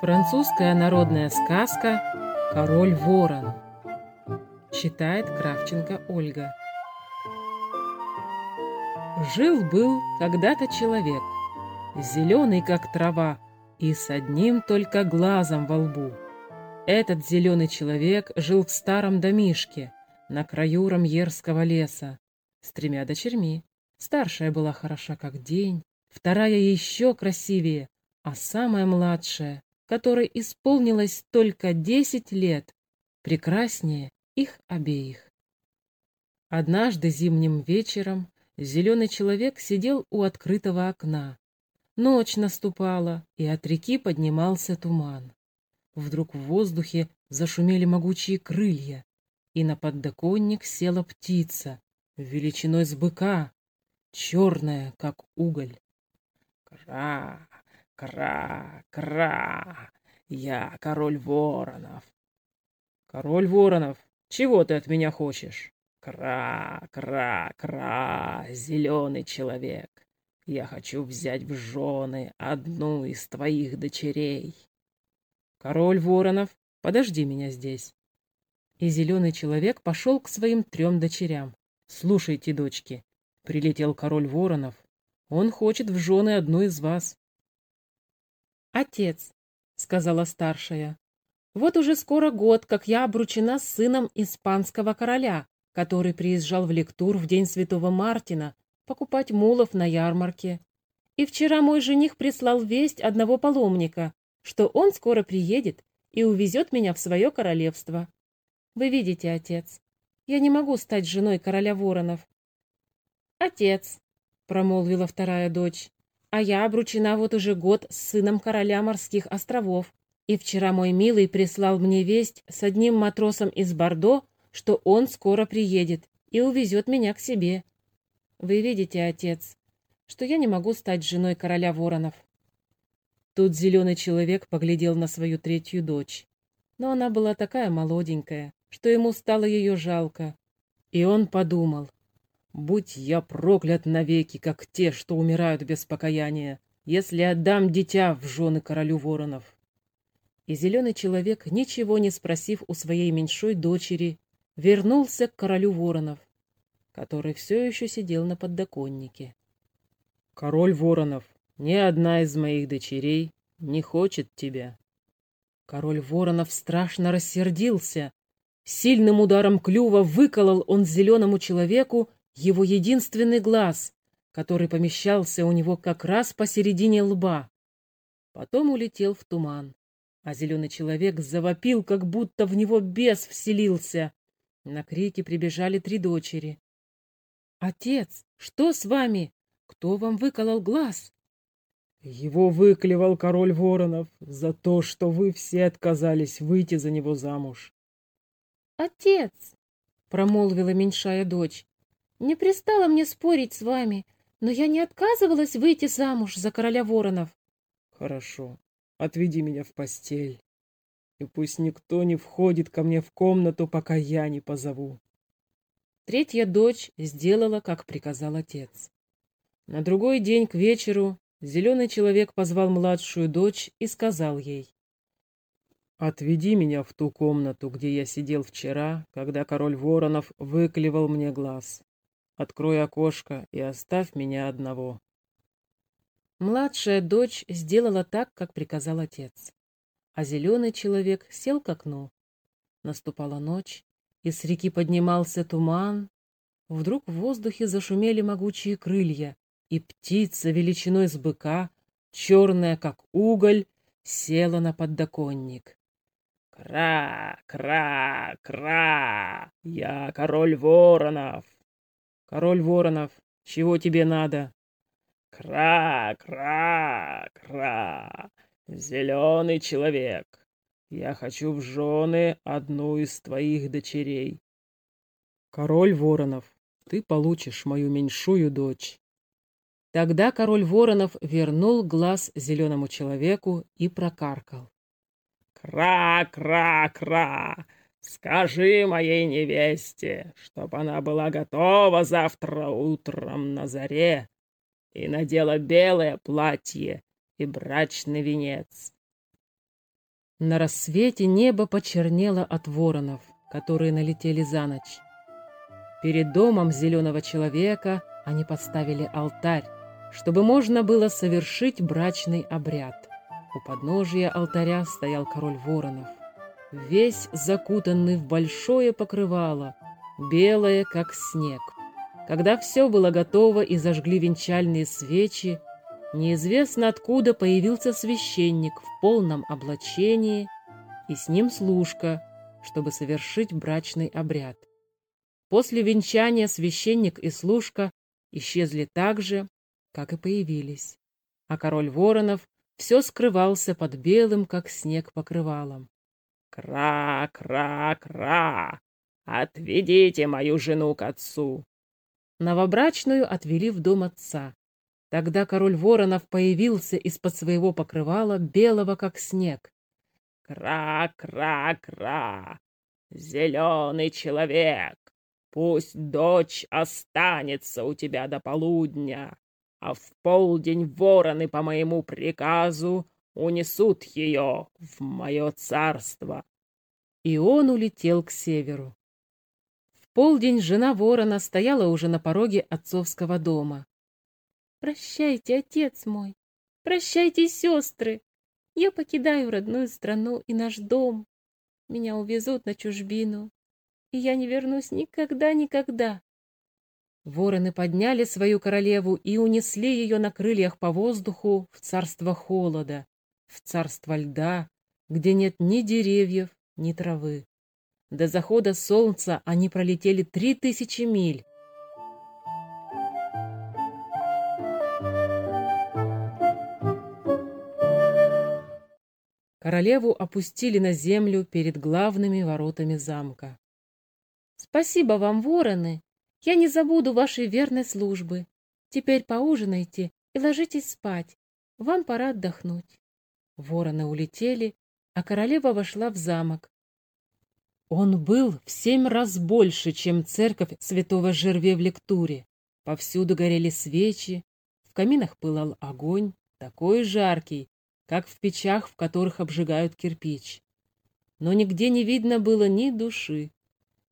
Французская народная сказка «Король ворон». Читает Кравченко Ольга. Жил-был когда-то человек, зеленый как трава и с одним только глазом во лбу. Этот зеленый человек жил в старом домишке на краю Рамьерского леса с тремя дочерьми. Старшая была хороша как день, вторая еще красивее, а самая младшая которой исполнилось только десять лет, прекраснее их обеих. Однажды зимним вечером зеленый человек сидел у открытого окна. Ночь наступала, и от реки поднимался туман. Вдруг в воздухе зашумели могучие крылья, и на подоконник села птица, величиной с быка, черная, как уголь. «Кра! Кра, кра, я король воронов. Король воронов, чего ты от меня хочешь? Кра, кра, кра, зеленый человек. Я хочу взять в жены одну из твоих дочерей. Король воронов, подожди меня здесь. И зеленый человек пошел к своим трем дочерям. Слушайте, дочки, прилетел король воронов. Он хочет в жены одну из вас. «Отец», — сказала старшая, — «вот уже скоро год, как я обручена с сыном испанского короля, который приезжал в Лектур в день Святого Мартина покупать мулов на ярмарке. И вчера мой жених прислал весть одного паломника, что он скоро приедет и увезет меня в свое королевство. Вы видите, отец, я не могу стать женой короля воронов». «Отец», — промолвила вторая дочь, а я обручена вот уже год с сыном короля морских островов. И вчера мой милый прислал мне весть с одним матросом из Бордо, что он скоро приедет и увезет меня к себе. Вы видите, отец, что я не могу стать женой короля воронов. Тут зеленый человек поглядел на свою третью дочь. Но она была такая молоденькая, что ему стало ее жалко. И он подумал, Будь я проклят навеки, как те, что умирают без покаяния, если отдам дитя в жены королю воронов. И зеленый человек, ничего не спросив у своей меньшой дочери, вернулся к королю воронов, который все еще сидел на подоконнике. «Король воронов, ни одна из моих дочерей не хочет тебя». Король воронов страшно рассердился. Сильным ударом клюва выколол он зеленому человеку его единственный глаз, который помещался у него как раз посередине лба. Потом улетел в туман, а зеленый человек завопил, как будто в него бес вселился. На крики прибежали три дочери. «Отец, что с вами? Кто вам выколол глаз?» «Его выклевал король воронов за то, что вы все отказались выйти за него замуж». «Отец!» — промолвила меньшая дочь. Не пристало мне спорить с вами, но я не отказывалась выйти замуж за короля воронов. Хорошо, отведи меня в постель, и пусть никто не входит ко мне в комнату, пока я не позову. Третья дочь сделала, как приказал отец. На другой день к вечеру зеленый человек позвал младшую дочь и сказал ей, «Отведи меня в ту комнату, где я сидел вчера, когда король воронов выклевал мне глаз. Открой окошко и оставь меня одного. Младшая дочь сделала так, как приказал отец. А зеленый человек сел к окну. Наступала ночь, и с реки поднимался туман. Вдруг в воздухе зашумели могучие крылья, и птица величиной с быка, черная, как уголь, села на подоконник. «Кра, кра, кра! Я король воронов!» Король воронов, чего тебе надо? Кра, кра, кра. Зеленый человек. Я хочу в жены одну из твоих дочерей. Король воронов, ты получишь мою меньшую дочь. Тогда король воронов вернул глаз зеленому человеку и прокаркал. «Кра-кра-кра! Скажи моей невесте, чтоб она была готова завтра утром на заре и надела белое платье и брачный венец. На рассвете небо почернело от воронов, которые налетели за ночь. Перед домом зеленого человека они поставили алтарь, чтобы можно было совершить брачный обряд. У подножия алтаря стоял король воронов, весь закутанный в большое покрывало, белое, как снег. Когда все было готово и зажгли венчальные свечи, неизвестно откуда появился священник в полном облачении и с ним служка, чтобы совершить брачный обряд. После венчания священник и служка исчезли так же, как и появились, а король воронов все скрывался под белым, как снег, покрывалом. «Кра-кра-кра! Отведите мою жену к отцу!» Новобрачную отвели в дом отца. Тогда король воронов появился из-под своего покрывала, белого, как снег. «Кра-кра-кра! Зеленый человек! Пусть дочь останется у тебя до полудня, а в полдень вороны по моему приказу унесут ее в мое царство. И он улетел к северу. В полдень жена ворона стояла уже на пороге отцовского дома. «Прощайте, отец мой! Прощайте, сестры! Я покидаю родную страну и наш дом. Меня увезут на чужбину, и я не вернусь никогда-никогда. Вороны подняли свою королеву и унесли ее на крыльях по воздуху в царство холода, в царство льда, где нет ни деревьев, ни травы. До захода солнца они пролетели три тысячи миль. Королеву опустили на землю перед главными воротами замка. «Спасибо вам, вороны!» Я не забуду вашей верной службы. Теперь поужинайте и ложитесь спать. Вам пора отдохнуть. Вороны улетели, а королева вошла в замок. Он был в семь раз больше, чем церковь святого Жерве в лектуре. Повсюду горели свечи, в каминах пылал огонь, такой жаркий, как в печах, в которых обжигают кирпич. Но нигде не видно было ни души.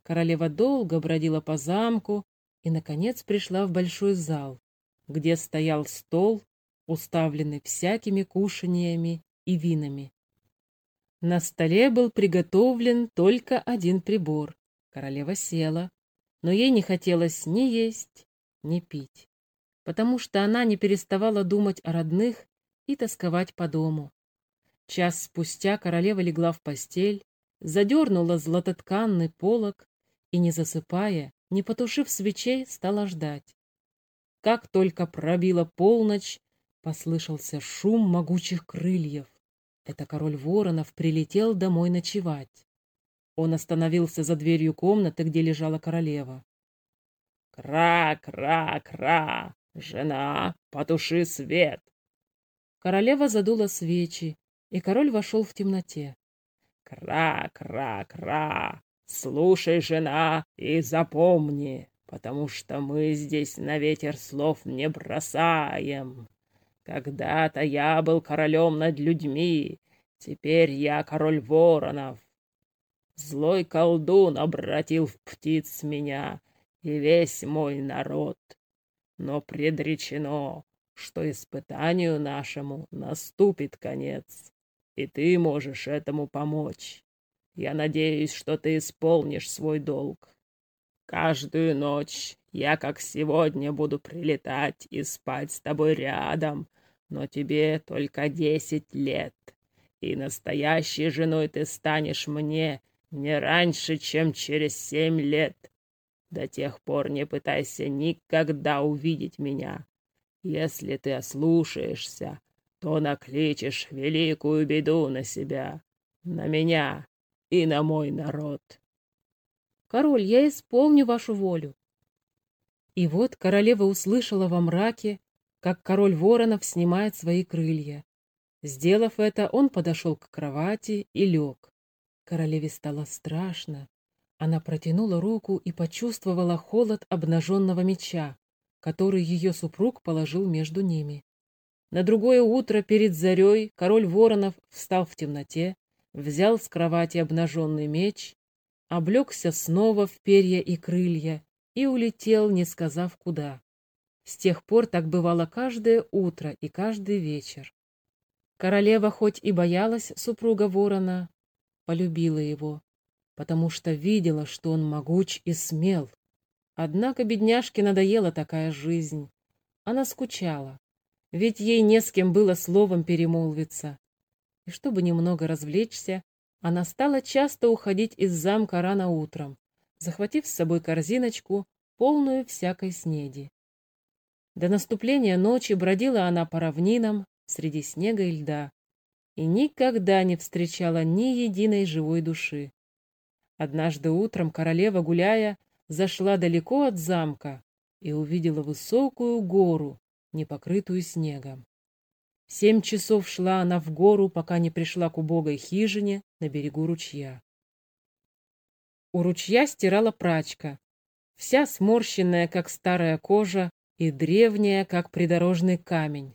Королева долго бродила по замку и, наконец, пришла в большой зал, где стоял стол, уставленный всякими кушаниями и винами. На столе был приготовлен только один прибор. Королева села, но ей не хотелось ни есть, ни пить, потому что она не переставала думать о родных и тосковать по дому. Час спустя королева легла в постель, задернула златотканный полог и, не засыпая, не потушив свечей, стала ждать. Как только пробила полночь, послышался шум могучих крыльев. Это король воронов прилетел домой ночевать. Он остановился за дверью комнаты, где лежала королева. «Кра-кра-кра! Жена, потуши свет!» Королева задула свечи, и король вошел в темноте. «Кра-кра-кра! Слушай, жена, и запомни, потому что мы здесь на ветер слов не бросаем. Когда-то я был королем над людьми, теперь я король воронов. Злой колдун обратил в птиц меня и весь мой народ. Но предречено, что испытанию нашему наступит конец, и ты можешь этому помочь. Я надеюсь, что ты исполнишь свой долг. Каждую ночь я, как сегодня, буду прилетать и спать с тобой рядом, но тебе только десять лет, и настоящей женой ты станешь мне не раньше, чем через семь лет. До тех пор не пытайся никогда увидеть меня. Если ты ослушаешься, то накличешь великую беду на себя, на меня и на мой народ. Король, я исполню вашу волю. И вот королева услышала во мраке, как король воронов снимает свои крылья. Сделав это, он подошел к кровати и лег. Королеве стало страшно. Она протянула руку и почувствовала холод обнаженного меча, который ее супруг положил между ними. На другое утро перед зарей король воронов встал в темноте, взял с кровати обнаженный меч, облегся снова в перья и крылья и улетел, не сказав куда. С тех пор так бывало каждое утро и каждый вечер. Королева хоть и боялась супруга ворона, полюбила его, потому что видела, что он могуч и смел. Однако бедняжке надоела такая жизнь. Она скучала, ведь ей не с кем было словом перемолвиться. И чтобы немного развлечься, она стала часто уходить из замка рано утром, захватив с собой корзиночку, полную всякой снеди. До наступления ночи бродила она по равнинам среди снега и льда и никогда не встречала ни единой живой души. Однажды утром королева, гуляя, зашла далеко от замка и увидела высокую гору, не покрытую снегом. Семь часов шла она в гору, пока не пришла к убогой хижине на берегу ручья. У ручья стирала прачка, вся сморщенная, как старая кожа, и древняя, как придорожный камень.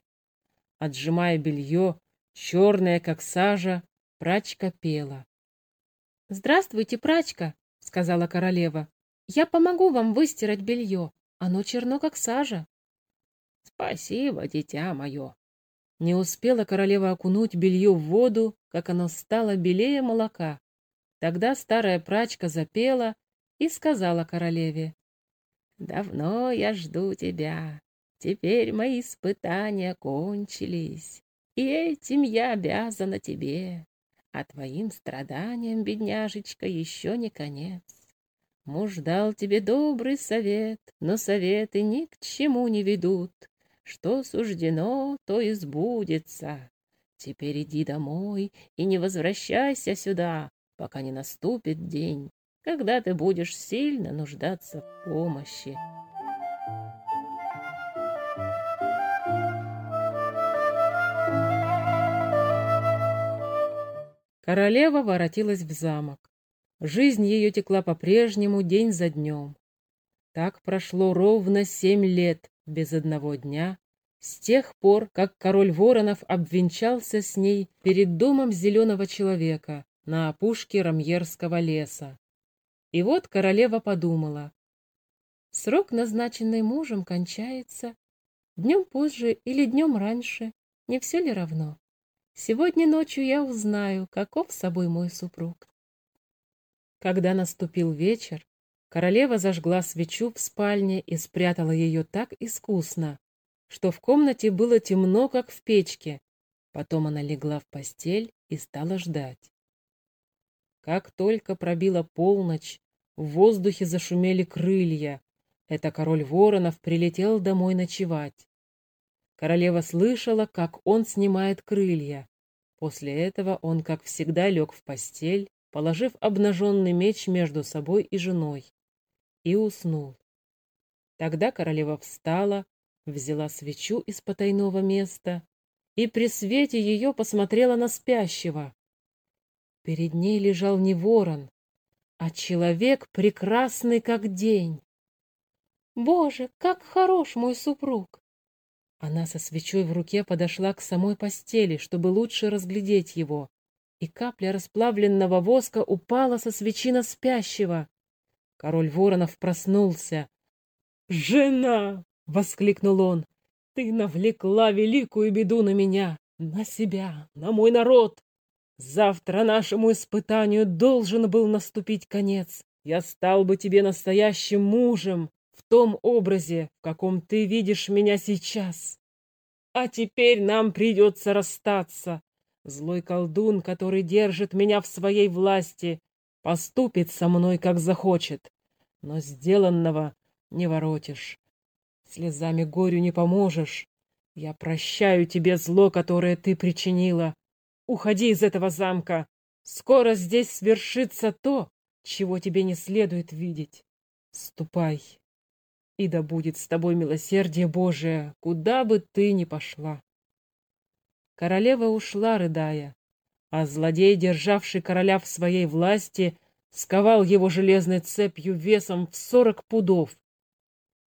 Отжимая белье, черная, как сажа, прачка пела. «Здравствуйте, прачка!» — сказала королева. «Я помогу вам выстирать белье. Оно черно, как сажа». «Спасибо, дитя мое!» Не успела королева окунуть белье в воду, как оно стало белее молока. Тогда старая прачка запела и сказала королеве, «Давно я жду тебя. Теперь мои испытания кончились, и этим я обязана тебе. А твоим страданиям, бедняжечка, еще не конец. Муж дал тебе добрый совет, но советы ни к чему не ведут. Что суждено, то и сбудется. Теперь иди домой и не возвращайся сюда, пока не наступит день, когда ты будешь сильно нуждаться в помощи. Королева воротилась в замок. Жизнь ее текла по-прежнему день за днем. Так прошло ровно семь лет, без одного дня, с тех пор, как король Воронов обвенчался с ней перед домом зеленого человека на опушке Рамьерского леса. И вот королева подумала. Срок, назначенный мужем, кончается. Днем позже или днем раньше, не все ли равно? Сегодня ночью я узнаю, каков собой мой супруг. Когда наступил вечер, Королева зажгла свечу в спальне и спрятала ее так искусно, что в комнате было темно, как в печке. Потом она легла в постель и стала ждать. Как только пробила полночь, в воздухе зашумели крылья. Это король воронов прилетел домой ночевать. Королева слышала, как он снимает крылья. После этого он, как всегда, лег в постель, положив обнаженный меч между собой и женой и уснул. Тогда королева встала, взяла свечу из потайного места и при свете ее посмотрела на спящего. Перед ней лежал не ворон, а человек прекрасный, как день. «Боже, как хорош мой супруг!» Она со свечой в руке подошла к самой постели, чтобы лучше разглядеть его, и капля расплавленного воска упала со свечи на спящего. Король Воронов проснулся. «Жена!» — воскликнул он. «Ты навлекла великую беду на меня, на себя, на мой народ. Завтра нашему испытанию должен был наступить конец. Я стал бы тебе настоящим мужем в том образе, в каком ты видишь меня сейчас. А теперь нам придется расстаться. Злой колдун, который держит меня в своей власти, поступит со мной, как захочет но сделанного не воротишь. Слезами горю не поможешь. Я прощаю тебе зло, которое ты причинила. Уходи из этого замка. Скоро здесь свершится то, чего тебе не следует видеть. Ступай, и да будет с тобой милосердие Божие, куда бы ты ни пошла. Королева ушла, рыдая, а злодей, державший короля в своей власти, сковал его железной цепью весом в сорок пудов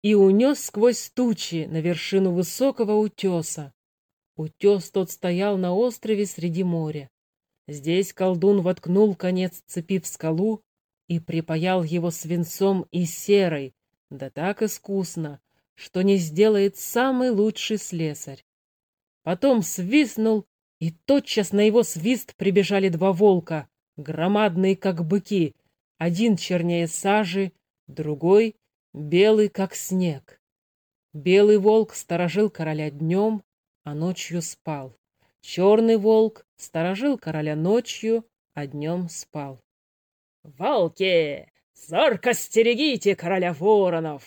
и унес сквозь тучи на вершину высокого утеса. Утес тот стоял на острове среди моря. Здесь колдун воткнул конец цепи в скалу и припаял его свинцом и серой, да так искусно, что не сделает самый лучший слесарь. Потом свистнул, и тотчас на его свист прибежали два волка, громадные, как быки, один чернее сажи, другой белый, как снег. Белый волк сторожил короля днем, а ночью спал. Черный волк сторожил короля ночью, а днем спал. «Волки, зорко стерегите короля воронов!»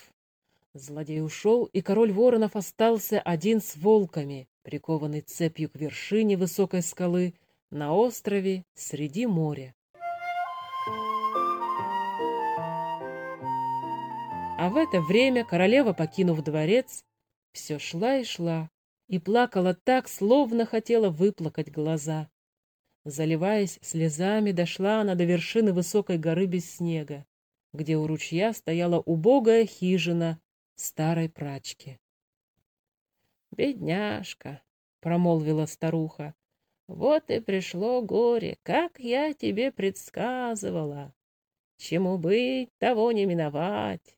Злодей ушел, и король воронов остался один с волками, прикованный цепью к вершине высокой скалы на острове среди моря. А в это время королева, покинув дворец, все шла и шла, и плакала так, словно хотела выплакать глаза. Заливаясь слезами, дошла она до вершины высокой горы без снега, где у ручья стояла убогая хижина старой прачки. «Бедняжка», — промолвила старуха, — «вот и пришло горе, как я тебе предсказывала. Чему быть, того не миновать.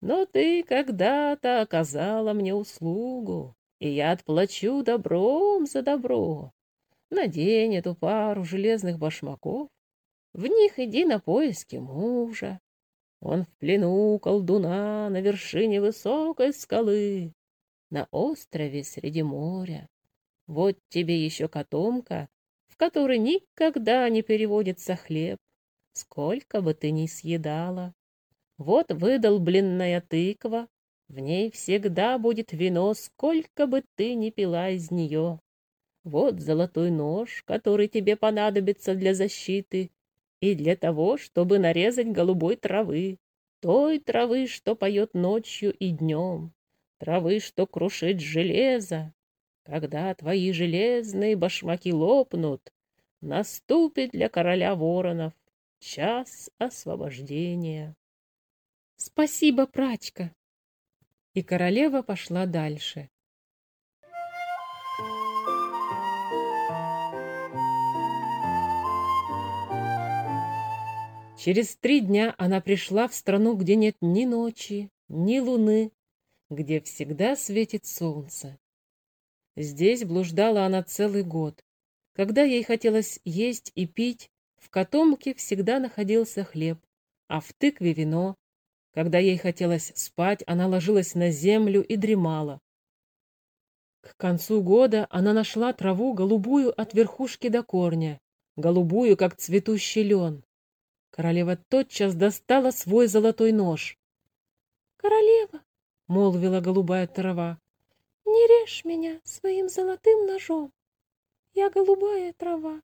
Но ты когда-то оказала мне услугу, и я отплачу добром за добро. Надень эту пару железных башмаков, в них иди на поиски мужа. Он в плену колдуна на вершине высокой скалы, на острове среди моря. Вот тебе еще котомка, в которой никогда не переводится хлеб, сколько бы ты ни съедала. Вот выдолбленная тыква, в ней всегда будет вино, сколько бы ты ни пила из нее. Вот золотой нож, который тебе понадобится для защиты и для того, чтобы нарезать голубой травы, той травы, что поет ночью и днем, травы, что крушит железо. Когда твои железные башмаки лопнут, наступит для короля воронов час освобождения. Спасибо, прачка. И королева пошла дальше. Через три дня она пришла в страну, где нет ни ночи, ни луны, где всегда светит солнце. Здесь блуждала она целый год. Когда ей хотелось есть и пить, в котомке всегда находился хлеб, а в тыкве вино, когда ей хотелось спать, она ложилась на землю и дремала. К концу года она нашла траву голубую от верхушки до корня, голубую, как цветущий лен. Королева тотчас достала свой золотой нож. «Королева», — молвила голубая трава, — «не режь меня своим золотым ножом. Я голубая трава,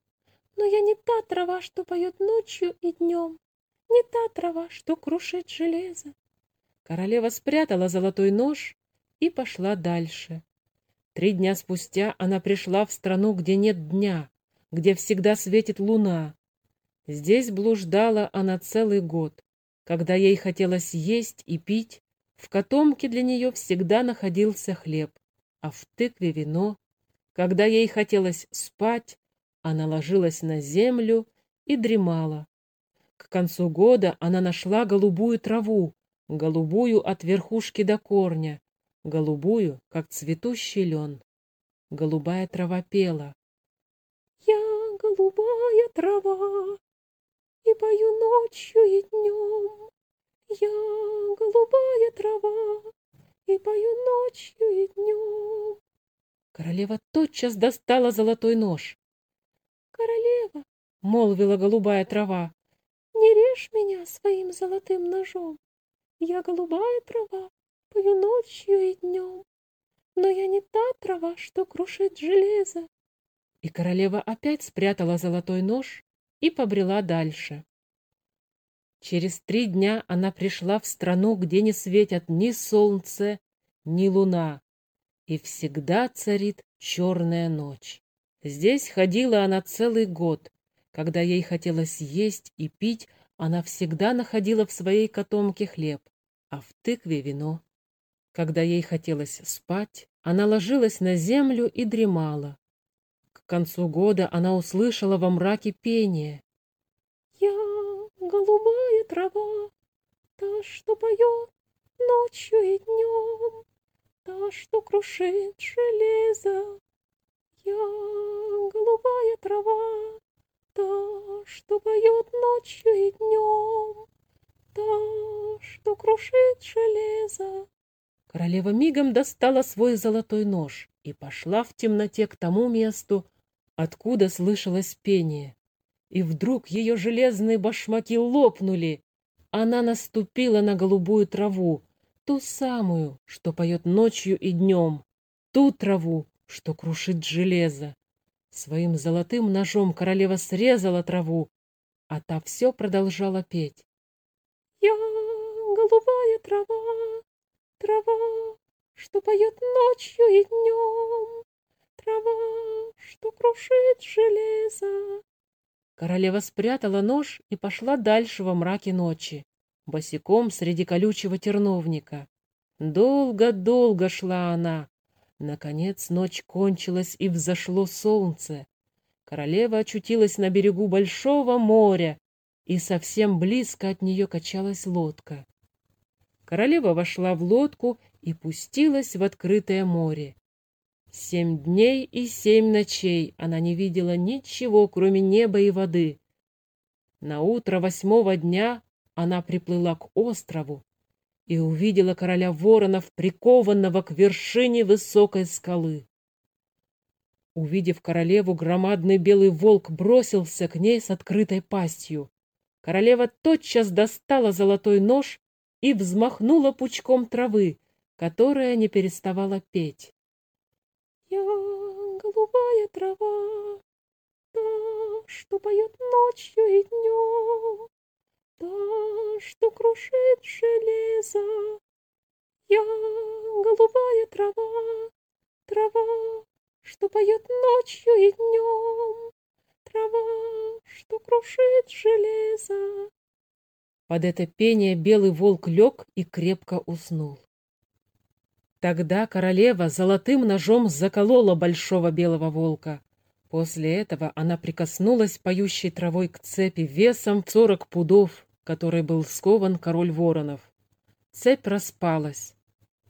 но я не та трава, что поет ночью и днем не та трава, что крушит железо. Королева спрятала золотой нож и пошла дальше. Три дня спустя она пришла в страну, где нет дня, где всегда светит луна. Здесь блуждала она целый год. Когда ей хотелось есть и пить, в котомке для нее всегда находился хлеб, а в тыкве вино. Когда ей хотелось спать, она ложилась на землю и дремала. К концу года она нашла голубую траву, голубую от верхушки до корня, голубую, как цветущий лен. Голубая трава пела. «Я голубая трава, и пою ночью и днем. Я голубая трава, и пою ночью и днем». Королева тотчас достала золотой нож. «Королева», — молвила голубая трава, не режь меня своим золотым ножом. Я голубая трава, пою ночью и днем. Но я не та трава, что крушит железо. И королева опять спрятала золотой нож и побрела дальше. Через три дня она пришла в страну, где не светят ни солнце, ни луна, и всегда царит черная ночь. Здесь ходила она целый год, когда ей хотелось есть и пить, она всегда находила в своей котомке хлеб, а в тыкве вино. Когда ей хотелось спать, она ложилась на землю и дремала. К концу года она услышала во мраке пение. «Я голубая трава, та, что поет ночью и днем, та, что крушит железо. Я голубая трава, та, что поет ночью и днем, та, что крушит железо. Королева мигом достала свой золотой нож и пошла в темноте к тому месту, откуда слышалось пение. И вдруг ее железные башмаки лопнули. Она наступила на голубую траву, ту самую, что поет ночью и днем, ту траву, что крушит железо. Своим золотым ножом королева срезала траву, а та все продолжала петь. «Я голубая трава, трава, что поет ночью и днем, трава, что крушит железо». Королева спрятала нож и пошла дальше во мраке ночи, босиком среди колючего терновника. Долго-долго шла она, Наконец ночь кончилась, и взошло солнце. Королева очутилась на берегу большого моря, и совсем близко от нее качалась лодка. Королева вошла в лодку и пустилась в открытое море. Семь дней и семь ночей она не видела ничего, кроме неба и воды. На утро восьмого дня она приплыла к острову, и увидела короля воронов, прикованного к вершине высокой скалы. Увидев королеву, громадный белый волк бросился к ней с открытой пастью. Королева тотчас достала золотой нож и взмахнула пучком травы, которая не переставала петь. «Я голубая трава, та, что поет ночью и днем, та, что крушит железо. Я голубая трава, трава, что поет ночью и днем, трава, что крушит железо. Под это пение белый волк лег и крепко уснул. Тогда королева золотым ножом заколола большого белого волка. После этого она прикоснулась поющей травой к цепи весом в сорок пудов, которой был скован король воронов. Цепь распалась,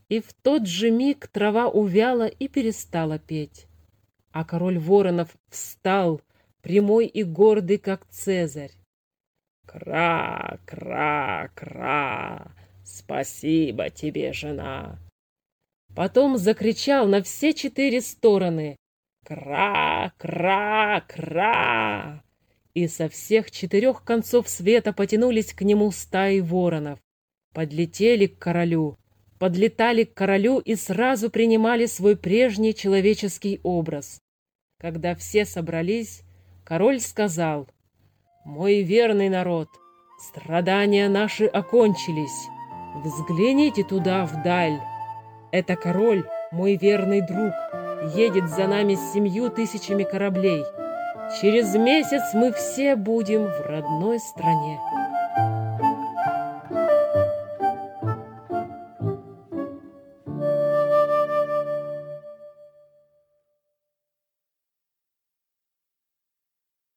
и в тот же миг трава увяла и перестала петь. А король воронов встал, прямой и гордый, как Цезарь. «Кра, кра, кра! Спасибо тебе, жена!» Потом закричал на все четыре стороны. «Кра, кра, кра!» и со всех четырех концов света потянулись к нему стаи воронов. Подлетели к королю, подлетали к королю и сразу принимали свой прежний человеческий образ. Когда все собрались, король сказал, «Мой верный народ, страдания наши окончились. Взгляните туда вдаль. Это король, мой верный друг, едет за нами с семью тысячами кораблей». Через месяц мы все будем в родной стране.